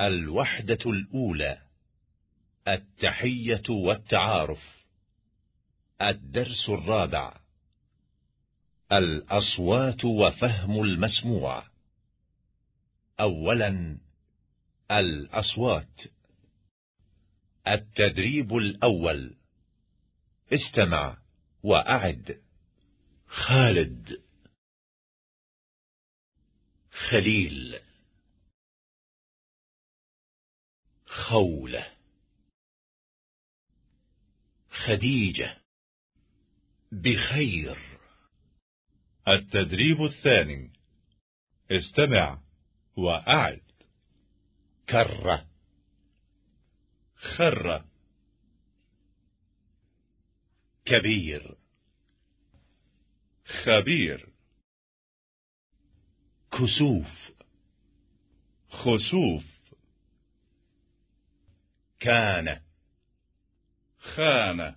الوحدة الأولى التحية والتعارف الدرس الرابع الأصوات وفهم المسموع. أولا الأصوات. التدريب الأول. استمع وأعد. خالد. خليل. خولة. خديجة. بخير. التدريب الثاني. استمع وأعد. كرة. خر كبير. خبير. كسوف. خسوف. كان. خان.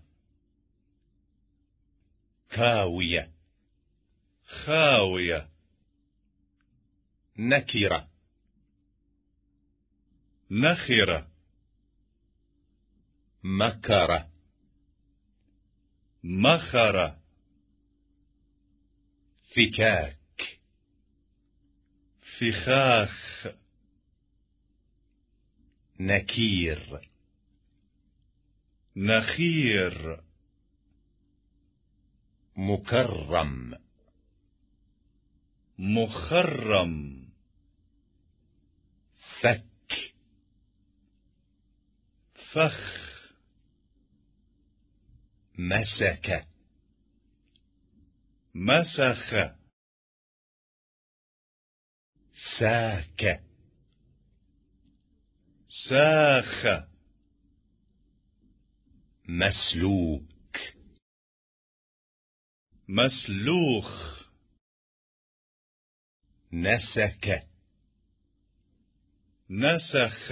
كاوية خاوية. نكرة. نخرة. مكرة مخرة فكاك. فخاخ. نكير. نخير مكرم مخرم فك فخ مسك مسخ ساك ساخ. مسلوك. مسلوخ. نسك. نسخ.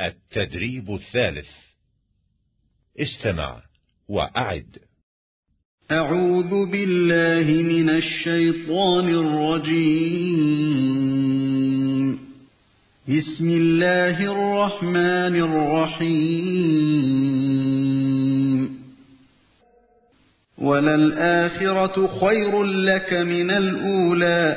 التدريب الثالث. استمع وأعد. أعوذ بالله من الشيطان الرجيم. بسم الله الرحمن الرحيم. وللآخرة خير لك من الأولى.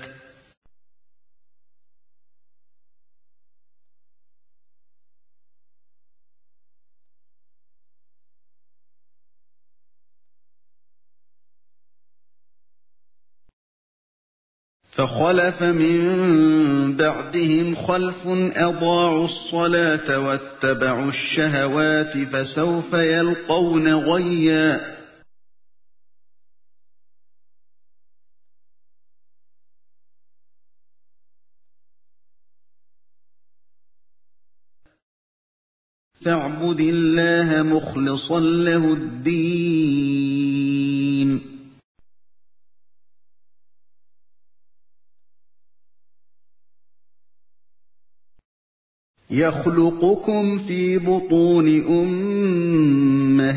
فخلف من بعدهم خلف أضاعوا الصلاة واتبعوا الشهوات فسوف يلقون غيا. فاعبد الله مخلصا له الدين. يخلقكم في بطون أمهاتكم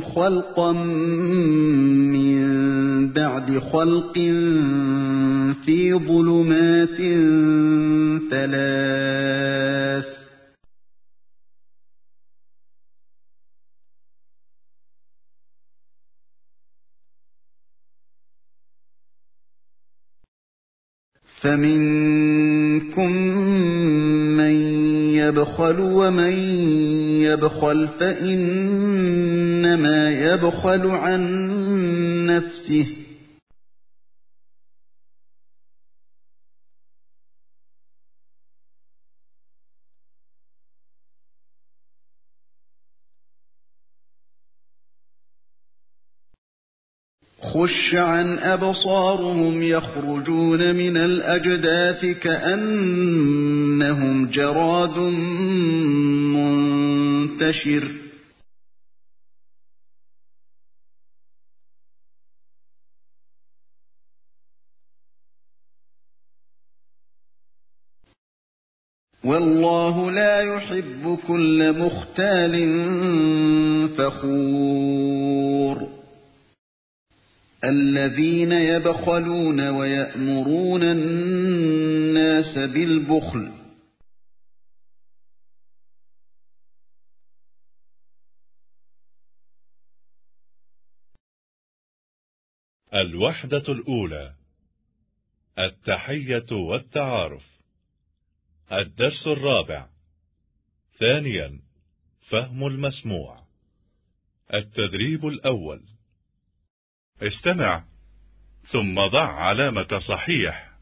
خلقا من بعد خلق في ظلمات ثلاث. فمنكم من يبخل ومن يبخل فإنما يبخل عن نفسه. خش عن أبصارهم يخرجون من الأجداث كأنهم جراد منتشر. والله لا يحب كل مختال فخور. الذين يبخلون ويأمرون الناس بالبخل الوحدة الأولى. التحية والتعارف. الدرس الرابع. ثانيا فهم المسموع. التدريب الأول. استمع. ثم ضع علامة صحيح.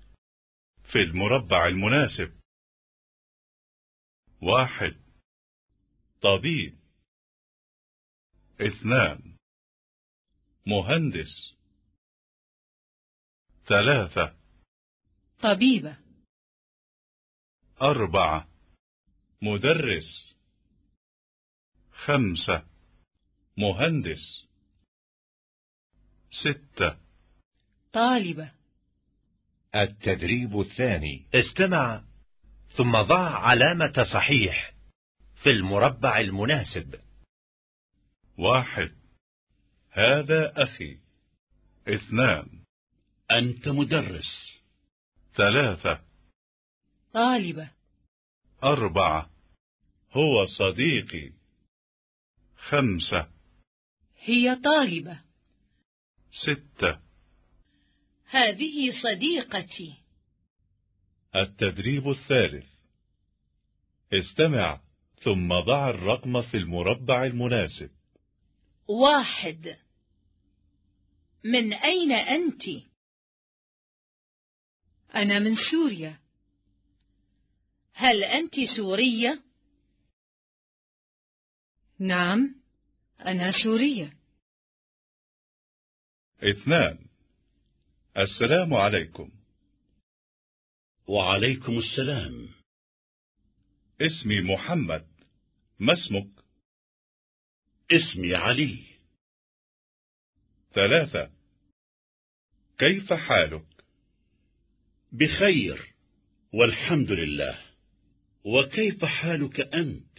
في المربع المناسب. واحد. طبيب. اثنان. مهندس. ثلاثة. طبيبة. أربعة. مدرس. خمسة. مهندس. ستة. طالبة. التدريب الثاني. استمع. ثم ضع علامة صحيح في المربع المناسب. واحد. هذا أخي. اثنان. أنت مدرس. ثلاثة. طالبة. أربعة. هو صديقي. خمسة. هي طالبة. ستة. هذه صديقتي. التدريب الثالث. استمع ثم ضع الرقم في المربع المناسب. واحد. من أين أنت؟ أنا من سوريا. هل أنت سورية؟ نعم أنا سورية. اثنان. السلام عليكم. وعليكم السلام. اسمي محمد. ما اسمك؟ اسمي علي. ثلاثة. كيف حالك؟ بخير والحمد لله. وكيف حالك أنت؟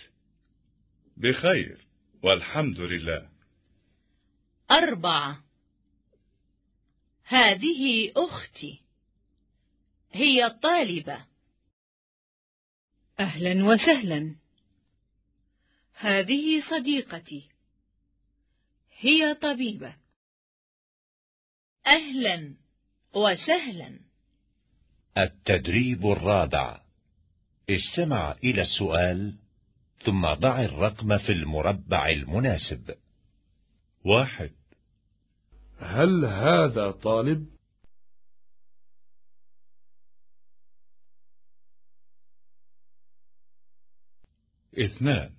بخير والحمد لله. أربعة. هذه أختي. هي طالبة. أهلا وسهلا. هذه صديقتي. هي طبيبة. أهلا وسهلا. التدريب الرابع استمع إلى السؤال ثم ضع الرقم في المربع المناسب واحد هل هذا طالب؟ اثنان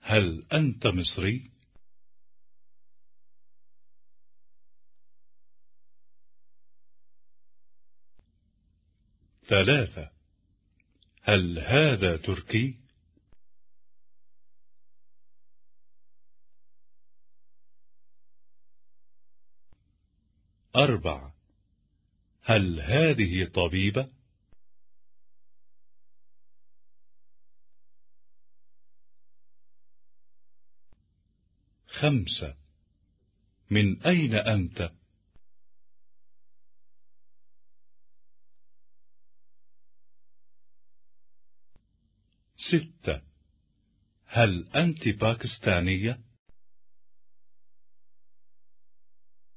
هل أنت مصري؟ ثلاثة هل هذا تركي؟ أربعة هل هذه طبيبة؟ خمسة من أين أنت؟ ستة هل أنت باكستانية؟